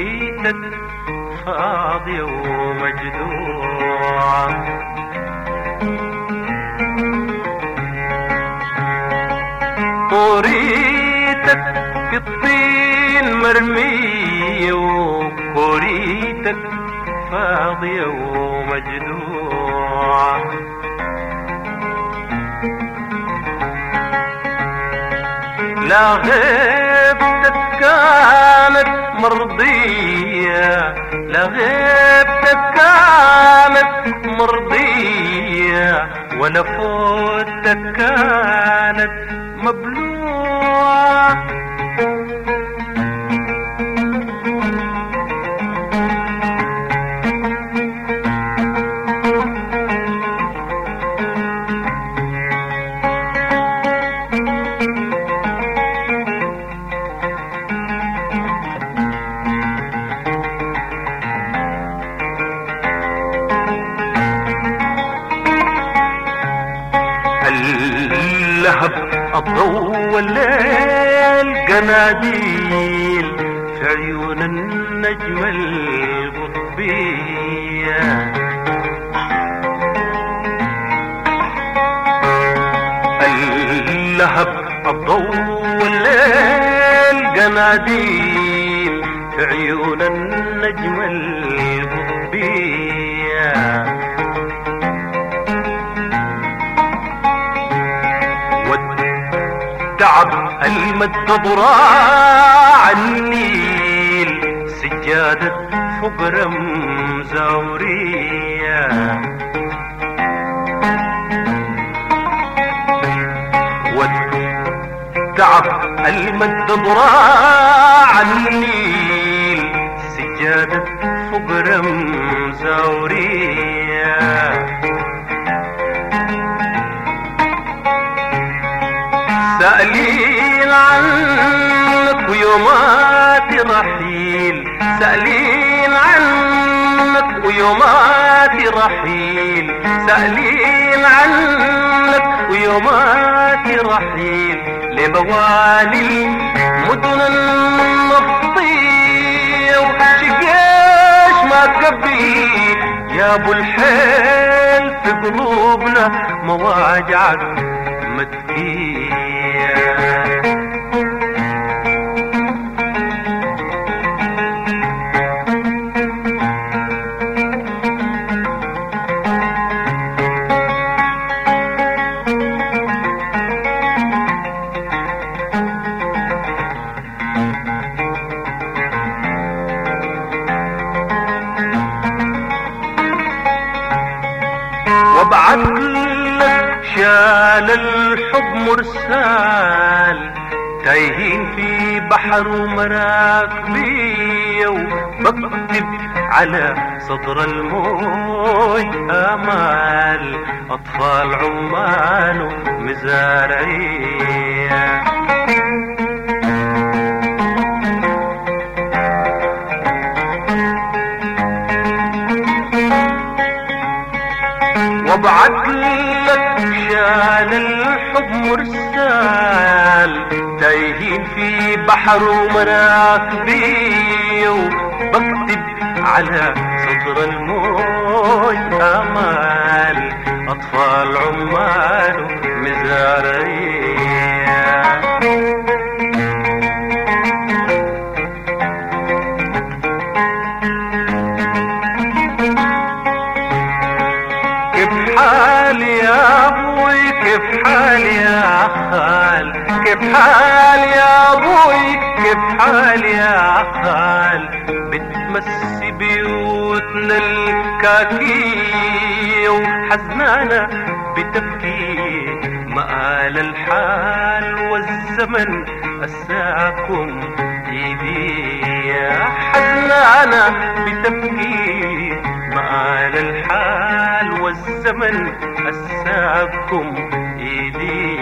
بيتك فاضي ومجدوع كوريتك في الطين مرمية وكوريتك فاضية ومجدوع لا غيبتك كانت اللهب الضوء والليل قناديل في عيون النجم القطبية اللهب الضوء والليل قناديل في عيون النجم القطبية والتعب المد ضراع النيل سجادة فقر مزاورية والتعب المد ضراع النيل سجادة رحيل سألين عنك ويومات رحيل سألين عنك ويومات رحيل لموالي مدن النفطية وشقيش ما كبي يا أبو الحيل في قلوبنا مواجعك مدفية شال الحب مرسال تايهين في بحر ومراكبية وبكتب على صدر الموج آمال أطفال عمال ومزارعية في بحر ومراكبي وبكتب على صدر الموج آمال أطفال عمال مزارعيه كيف حالي يا أبوي؟ كيف حالي يا كيف حالي يا أبوي كيف حالي يا خال بتمسي بيوتنا الكاكية وحزنانة بتبكي مآل الحال والزمن أساكم إيدي حزنانة بتبكي مآل الحال والزمن أساكم إيدي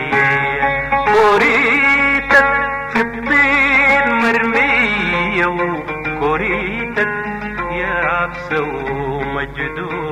كوريتك في الطين مرمية وكوريتك يابسة ومجدوعة.